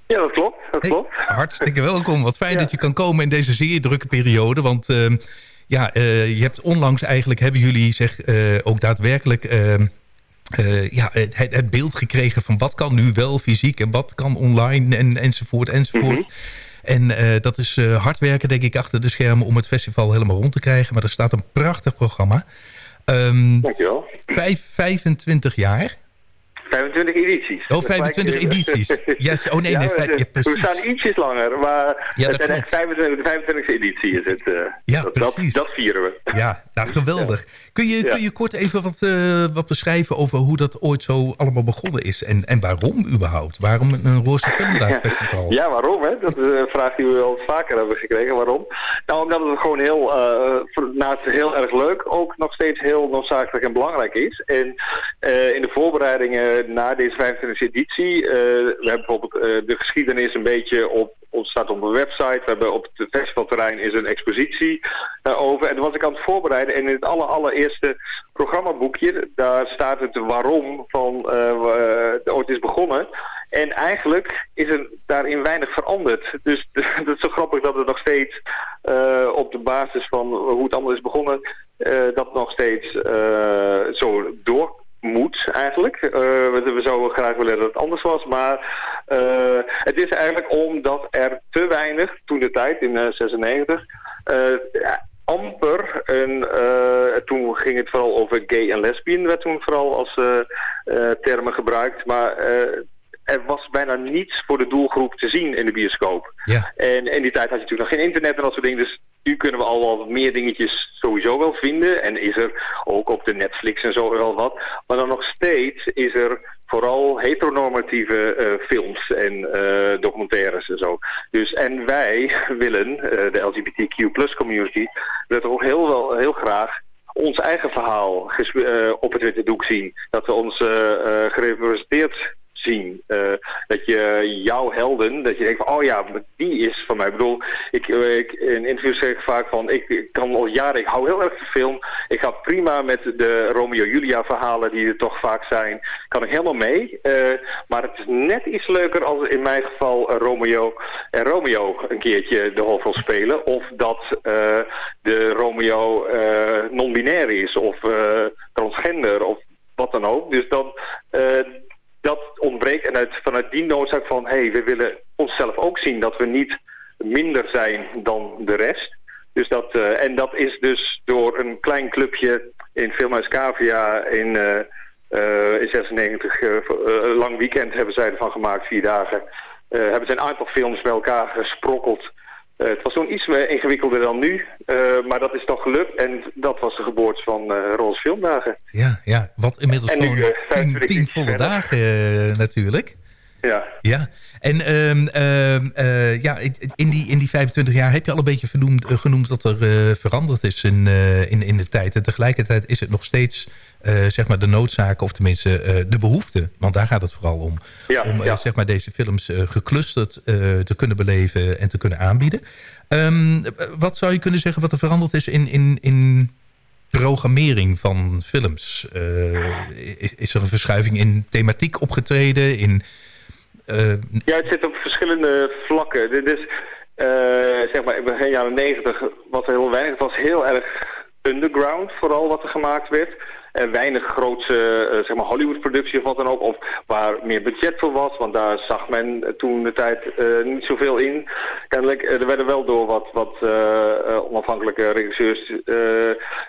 Ja, dat klopt. Dat hey, klopt. Hartstikke welkom. Wat fijn ja. dat je kan komen in deze zeer drukke periode. Want uh, ja, uh, je hebt onlangs eigenlijk, hebben jullie zeg ook daadwerkelijk... ja, het, het, beeld gekregen van wat kan nu wel fysiek en wat kan online en, enzovoort enzovoort. Mm -hmm. En uh, dat is uh, hard werken, denk ik, achter de schermen... om het festival helemaal rond te krijgen. Maar er staat een prachtig programma. Um, Dankjewel. Vijf, 25 jaar. 25 edities. Oh, 25 edities. Yes. Oh nee, (laughs) ja, nee. We, ja, we staan ietsjes langer, maar ja, het echt 25, de 25 editie is het. Uh, ja, dat, precies. Dat, dat, vieren we. Ja, nou geweldig. Kun, je, kun je kort even wat, uh, wat beschrijven over hoe dat ooit zo allemaal begonnen is? En, en waarom überhaupt? Waarom een Roze Filmdaagfestival? Ja, waarom? Hè? Dat is een vraag die we al vaker hebben gekregen. Waarom? Nou, omdat het gewoon heel, uh, naast heel erg leuk, ook nog steeds heel noodzakelijk en belangrijk is. En in de voorbereidingen na deze 25e editie. Uh, we hebben bijvoorbeeld uh, de geschiedenis een beetje op, op staat op een website. We hebben op het festivalterrein is een expositie uh, over. En dan was ik aan het voorbereiden. En in het aller, allereerste programmaboekje, daar staat het waarom van het ooit is begonnen. En eigenlijk is er daarin weinig veranderd. Dus (laughs) dat is zo grappig dat het nog steeds op de basis van hoe het allemaal is begonnen, dat nog steeds zo door moet eigenlijk. Uh, we, we zouden graag willen dat het anders was, maar uh, het is eigenlijk omdat er te weinig, toen de tijd in uh, 96, ja, amper een, toen ging het vooral over gay en lesbian, werd toen vooral als termen gebruikt, maar er was bijna niets voor de doelgroep te zien in de bioscoop. Ja. En in die tijd had je natuurlijk nog geen internet en dat soort dingen. Dus nu kunnen we al wat meer dingetjes sowieso wel vinden. En is er ook op de Netflix en zo wel wat. Maar dan nog steeds is er vooral heteronormatieve uh, films en uh, documentaires en zo. Dus, en wij (laughs) willen, uh, de LGBTQ plus community, dat ook heel, wel, heel graag ons eigen verhaal op het witte doek zien. Dat we ons gerepresenteerd zien. Uh, dat je jouw helden, dat je denkt van, oh ja, die is van mij. Ik bedoel, ik, ik, in interviews zeg ik vaak van, ik, kan al jaren, ik hou heel erg van film. Ik ga prima met de Romeo-Julia verhalen die er toch vaak zijn, kan ik helemaal mee. Uh, maar het is net iets leuker als in mijn geval Romeo en Romeo een keertje de hoofdrol spelen. Of dat de Romeo non-binair is, of transgender, of wat dan ook. Dus dan dat ontbreekt. En uit, vanuit die noodzaak van, hé, hey, we willen onszelf ook zien dat we niet minder zijn dan de rest. Dus dat, uh, en dat is dus door een klein clubje in Filmhuis Cavia in, uh, uh, in 96, lang weekend hebben zij ervan gemaakt, vier dagen. hebben ze een aantal films bij elkaar gesprokkeld. Uh, het was toen iets meer ingewikkelder dan nu, uh, maar dat is toch gelukt. En dat was de geboorte van uh, Rolls Filmdagen. Ja, ja, wat inmiddels en gewoon tien, tien volle dagen natuurlijk. Ja. Ja, en um, uh, ja, in, die, in die 25 jaar heb je al een beetje vernoemd, genoemd dat er veranderd is in, in, in de tijd. En tegelijkertijd is het nog steeds zeg maar de noodzaak, of tenminste de behoefte. Want daar gaat het vooral om. Ja, om ja. zeg maar deze films geclusterd te kunnen beleven en te kunnen aanbieden. Um, wat zou je kunnen zeggen wat er veranderd is in, in, in programmering van films? is, is er een verschuiving in thematiek opgetreden, in... Ja, het zit op verschillende vlakken. Dit is, uh, zeg maar, in begin jaren negentig was er heel weinig. Het was heel erg underground, vooral wat er gemaakt werd. En weinig grootse, uh, zeg maar, Hollywood-productie of wat dan ook. Of waar meer budget voor was, want daar zag men toen de tijd niet zoveel in. Kennelijk, er werden wel door wat, wat onafhankelijke regisseurs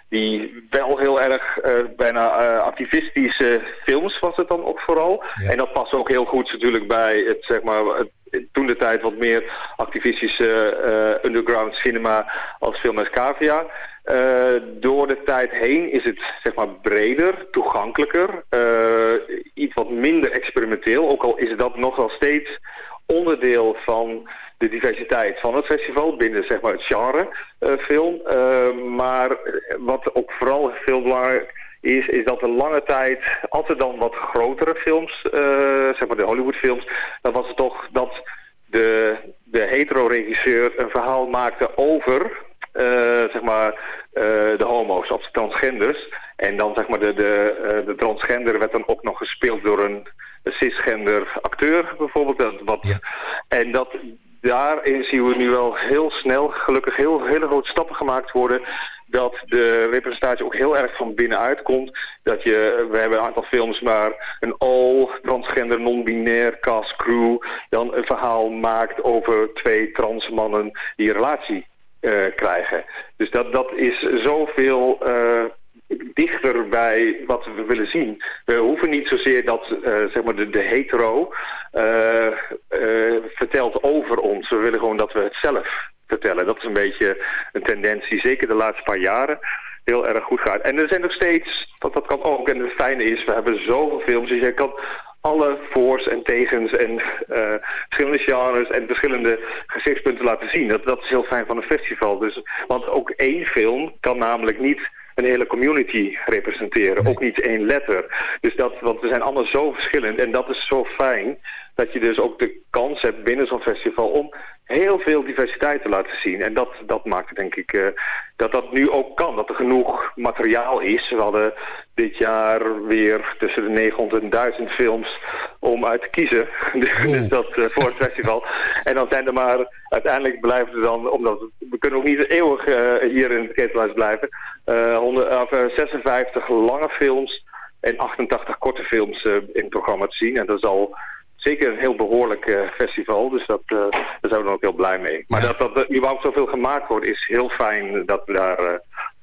die wel heel erg bijna activistische films was het dan ook vooral. Ja. En dat past ook heel goed natuurlijk bij het, zeg maar, het, toen de tijd wat meer activistische underground cinema als film als Cavia. door de tijd heen is het zeg maar breder, toegankelijker, iets wat minder experimenteel. Ook al is dat nog wel steeds onderdeel van de diversiteit van het festival binnen zeg maar, het genre film. Maar wat ook vooral veel belangrijk is, is dat de lange tijd, als er dan wat grotere films, uh, zeg maar de Hollywoodfilms, dan was het toch dat de, de hetero-regisseur een verhaal maakte over zeg maar, de homo's of de transgenders. En dan zeg maar de, de, de transgender werd dan ook nog gespeeld door een cisgender acteur bijvoorbeeld. Wat, ja. En dat, daarin zien we nu wel heel snel, gelukkig heel, hele grote stappen gemaakt worden dat de representatie ook heel erg van binnenuit komt. Dat je, we hebben een aantal films maar een all transgender non-binair cast crew dan een verhaal maakt over twee trans mannen die een relatie uh, krijgen. Dus dat, dat is zoveel uh, dichter bij wat we willen zien. We hoeven niet zozeer dat uh, zeg maar de, de hetero vertelt over ons. We willen gewoon dat we het zelf vertellen. Dat is een beetje een tendens die zeker de laatste paar jaren heel erg goed gaat. En er zijn nog steeds, want dat kan ook, en het fijne is, we hebben zoveel films, dus je kan alle voor's en tegens en uh, verschillende genres en verschillende gezichtspunten laten zien. Dat, dat is heel fijn van een festival. Dus, want ook één film kan namelijk niet een hele community representeren. Ook niet één letter. Dus dat, want we zijn allemaal zo verschillend en dat is zo fijn dat je dus ook de kans hebt binnen zo'n festival om heel veel diversiteit te laten zien. En dat, dat maakt denk ik uh, dat dat nu ook kan. Dat er genoeg materiaal is. We hadden dit jaar weer tussen de 900 en 1000 films om uit te kiezen. (laughs) dus dat uh, voor het festival. En dan zijn er maar, uiteindelijk blijven er dan, omdat we kunnen ook niet eeuwig uh, hier in het ketelhuis blijven, 100, 56 lange films en 88 korte films in het programma te zien. En dat is al zeker een heel behoorlijk uh, festival. Dus dat, uh, daar zijn we dan ook heel blij mee. Maar dat, dat er überhaupt zoveel gemaakt wordt is heel fijn dat we daar uh,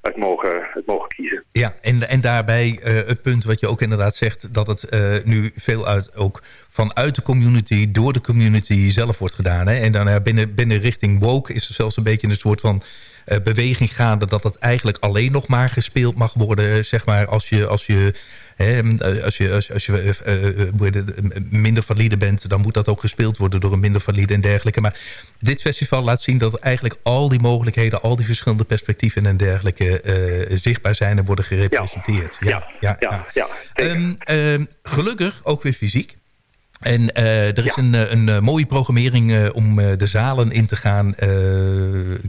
uit mogen, het mogen kiezen. Ja, en, en daarbij het punt wat je ook inderdaad zegt... dat het nu veel uit, ook vanuit de community, door de community zelf wordt gedaan. Hè? En dan binnen, binnen richting woke is er zelfs een beetje een soort van... beweging gaande dat het eigenlijk alleen nog maar gespeeld mag worden... zeg maar als je, als je eh, als je, als, als je uh, minder valide bent, dan moet dat ook gespeeld worden door een minder valide en dergelijke. Maar dit festival laat zien dat eigenlijk al die mogelijkheden, al die verschillende perspectieven en dergelijke zichtbaar zijn en worden gerepresenteerd. Ja, ja, ja. ja, um, gelukkig ook weer fysiek. En uh, er is ja. een, een, een, mooie programmering uh, om uh, de zalen in te gaan.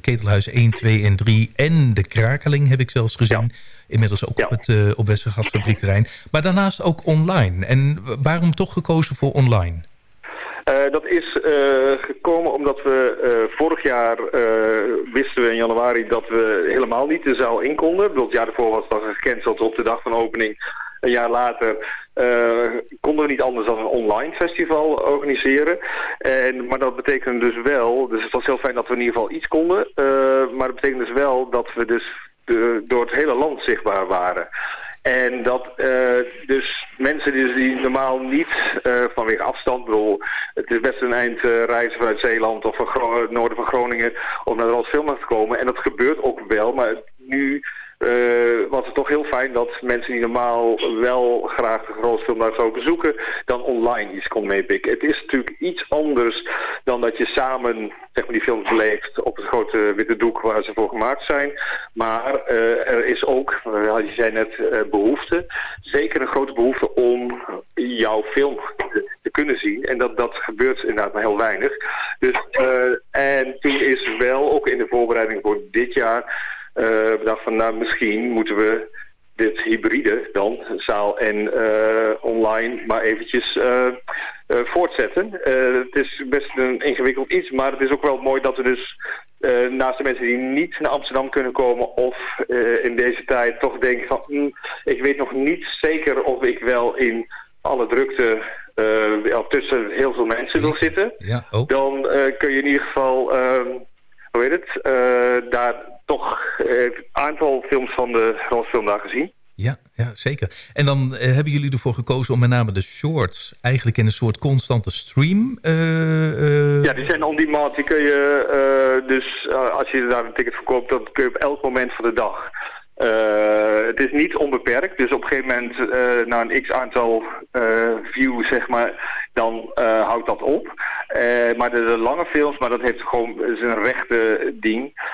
Ketelhuis 1, 2 en 3 en de Krakeling heb ik zelfs gezien. Ja. Inmiddels ook ja. op het uh, op Westergasfabriekterrein. Maar daarnaast ook online. En waarom toch gekozen voor online? Uh, dat is uh, gekomen omdat we uh, vorig jaar wisten we in januari dat we helemaal niet de zaal in konden. Het jaar ervoor was dat gecanceld op de dag van opening. Een jaar later konden we niet anders dan een online festival organiseren. En, maar dat betekende dus wel, dus het was heel fijn dat we in ieder geval iets konden. maar dat betekent dus wel dat we dus door het hele land zichtbaar waren. En dat uh, dus mensen die, die normaal niet uh, vanwege afstand, bedoel, het is best een eind uh, reizen vanuit Zeeland of van het noorden van Groningen om naar de Rotterdam te komen. En dat gebeurt ook wel, maar nu uh, was het toch heel fijn dat mensen die normaal wel graag de grootfilm daar zouden bezoeken, dan online iets kon meepikken. Het is natuurlijk iets anders dan dat je samen zeg maar, die film beleeft op het grote witte doek waar ze voor gemaakt zijn. Maar uh, er is ook, uh, je zei net, behoefte. Zeker een grote behoefte om jouw film te, te, kunnen zien. En dat, dat gebeurt inderdaad maar heel weinig. Dus, en toen is wel, ook in de voorbereiding voor dit jaar uh, bedacht van nou misschien moeten we dit hybride dan, zaal en uh, online, maar eventjes uh, uh, voortzetten. het is best een ingewikkeld iets, maar het is ook wel mooi dat we dus naast de mensen die niet naar Amsterdam kunnen komen of in deze tijd toch denken van hm, ik weet nog niet zeker of ik wel in alle drukte tussen heel veel mensen wil zitten. Ja, ook. Dan kun je in ieder geval, ehm, hoe heet het, daar toch een eh, aantal films van de daar gezien. Ja, ja, zeker. En dan uh, hebben jullie ervoor gekozen om met name de shorts... eigenlijk in een soort constante stream uh, uh, Ja, die zijn on demand. Die kun je, eh, dus eh, als je daar een ticket verkoopt, dan kun je op elk moment van de dag. Eh, het is niet onbeperkt, dus op een gegeven moment na een x aantal views, zeg maar, dan houdt dat op. maar de, lange films, maar dat heeft gewoon een rechte ding,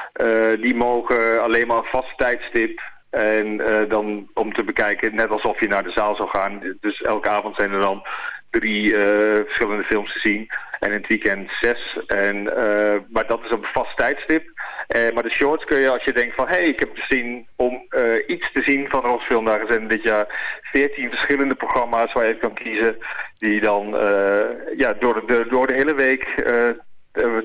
die mogen alleen maar een vast tijdstip en dan om te bekijken, net alsof je naar de zaal zou gaan. Dus elke avond zijn er dan drie verschillende films te zien. En in het weekend zes. En, uh, maar dat is op een vast tijdstip. Uh, maar de shorts kun je, als je denkt van... hé, hey, ik heb gezien om uh, iets te zien van Rosfilmdagen... zijn dit jaar veertien verschillende programma's waar je kan kiezen... die dan ja, door, de, door de hele week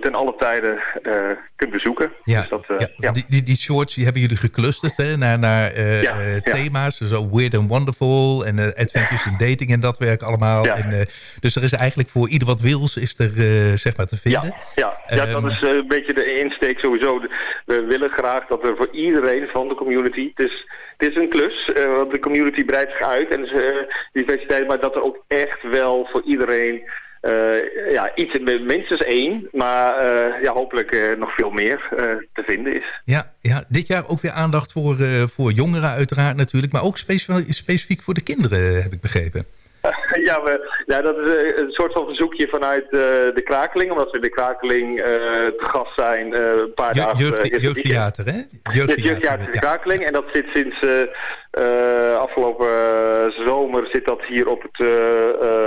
ten alle tijden uh, kunt bezoeken. Ja, dus dat, uh, ja, ja. Die, die, die, shorts die hebben jullie geclusterd hè, naar, naar ja, thema's. Zo Weird and Wonderful en Adventures in Dating en dat werk allemaal. En, dus er is eigenlijk voor ieder wat wils is er zeg maar te vinden. Ja, ja. Um, dat is een beetje de insteek sowieso. We willen graag dat er voor iedereen van de community... Het is, het is een klus, want de community breidt zich uit en is diversiteit... maar dat er ook echt wel voor iedereen uh, ja, iets, minstens één, maar uh, ja, hopelijk uh, nog veel meer te vinden is. Ja, ja, dit jaar ook weer aandacht voor, voor jongeren uiteraard natuurlijk, maar ook specifiek voor de kinderen, heb ik begrepen. (laughs) ja, we, ja, dat is eh, een soort van verzoekje vanuit uh, de Krakeling. Omdat we de Krakeling uh, te gast zijn een paar dagen. Jeugd, jeugdtheater, hè? Jeugdtheater, jeugdtheater de Krakeling. En dat zit sinds afgelopen zomer zit dat hier op het,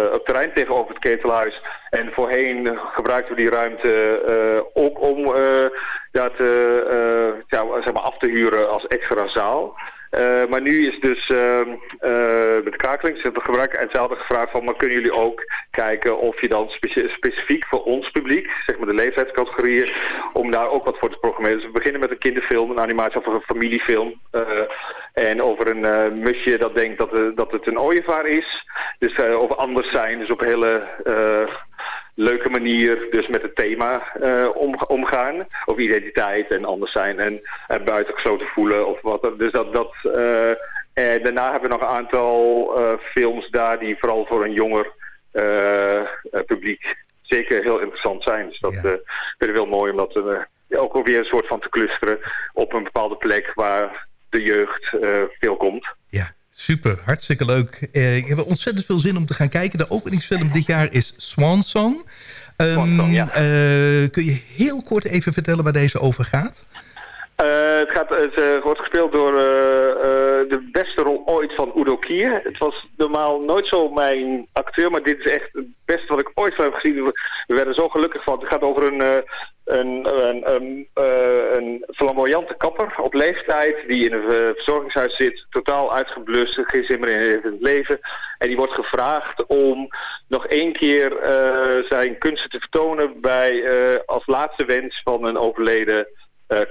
op het terrein tegenover het ketelhuis. En voorheen gebruikten we die ruimte ook om ja, te, ja, zeg maar af te huren als extra zaal. Uh, maar nu is dus uh, uh, met de kakeling, hebben gebruik en ze hadden gevraagd van, maar kunnen jullie ook kijken of je dan specifiek voor ons publiek, zeg maar de leeftijdscategorieën, om daar ook wat voor te programmeren. Dus we beginnen met een kinderfilm, een animatie over een familiefilm. en over een musje dat denkt dat, dat het een ooievaar is. Dus over anders zijn, dus op hele leuke manier dus met het thema uh, om, omgaan. Of identiteit en anders zijn en, en buitengesloten voelen of wat. Dus dat... dat uh, en daarna hebben we nog een aantal uh, films daar die vooral voor een jonger publiek zeker heel interessant zijn. Dus dat ja. vind ik wel mooi om dat ook alweer een soort van te clusteren op een bepaalde plek waar de jeugd veel komt. Ja, Super, hartstikke leuk. Uh, ik heb ontzettend veel zin om te gaan kijken. De openingsfilm dit jaar is Swan Song. Um, Swan Song ja. kun je heel kort even vertellen waar deze over gaat? Uh, het, gaat, het uh, wordt gespeeld door uh, de beste rol ooit van Udo Kier. Het was normaal nooit zo mijn acteur, maar dit is echt het beste wat ik ooit van heb gezien. We werden zo gelukkig van. Het gaat over een, een, een, een, een flamboyante kapper op leeftijd die in een verzorgingshuis zit, totaal uitgeblust, geen zin meer in het leven. En die wordt gevraagd om nog één keer zijn kunsten te vertonen bij als laatste wens van een overleden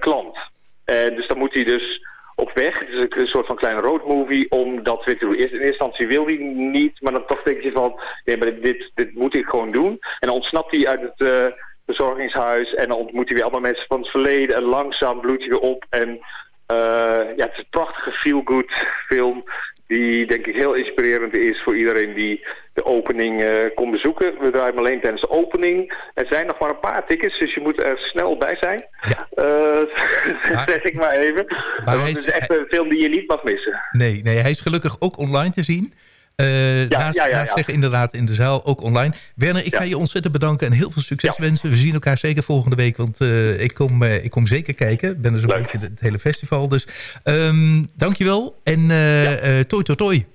klant. En dus dan moet hij dus op weg. Het is een soort van kleine roadmovie om dat weer te doen. In eerste instantie wil hij niet, maar dan toch denk je van... nee, maar dit, dit moet ik gewoon doen. En dan ontsnapt hij uit het uh, verzorgingshuis... en dan ontmoet hij weer allemaal mensen van het verleden... en langzaam bloedt hij weer op. En uh, ja, het is een prachtige feel-good film die denk ik heel inspirerend is voor iedereen die de opening uh, kon bezoeken. We draaien alleen tijdens de opening. Er zijn nog maar een paar tickets, dus je moet er snel bij zijn. Ja. (laughs) Uh, zeg ik maar even. Maar het is echt een film die je niet mag missen. Nee, nee, hij is gelukkig ook online te zien. Uh, ja, naast, ja, ja, naast zeggen inderdaad in de zaal, ook online. Werner, ik ga je ontzettend bedanken en heel veel succes wensen. We zien elkaar zeker volgende week, want uh, ik, kom, uh, ik kom zeker kijken. Ik ben dus een beetje het hele festival. Dus um, dankjewel en uh, toi toi toi.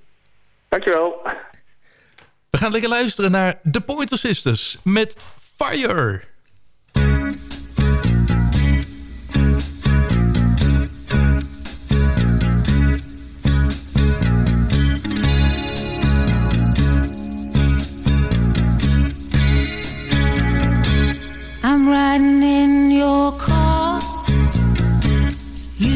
Dankjewel. We gaan lekker luisteren naar The Pointer Sisters met Fire.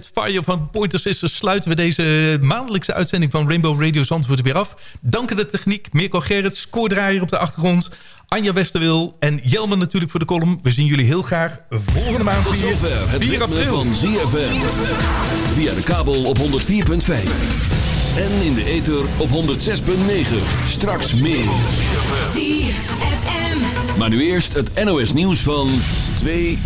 met Fire van Pointer Sisters sluiten we deze maandelijkse uitzending van Rainbow Radio Zandvoort weer af. Dank aan de techniek, Mirko Gerrits, koordraaier op de achtergrond, Anja Westerwil en Jelmer natuurlijk voor de column. We zien jullie heel graag volgende maand Tot zover het 4 ritme april. van ZFM. Via de kabel op 104.5. En in de ether op 106.9. Straks meer. ZFM. Maar nu eerst het NOS nieuws van 2 uur.